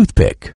toothpick.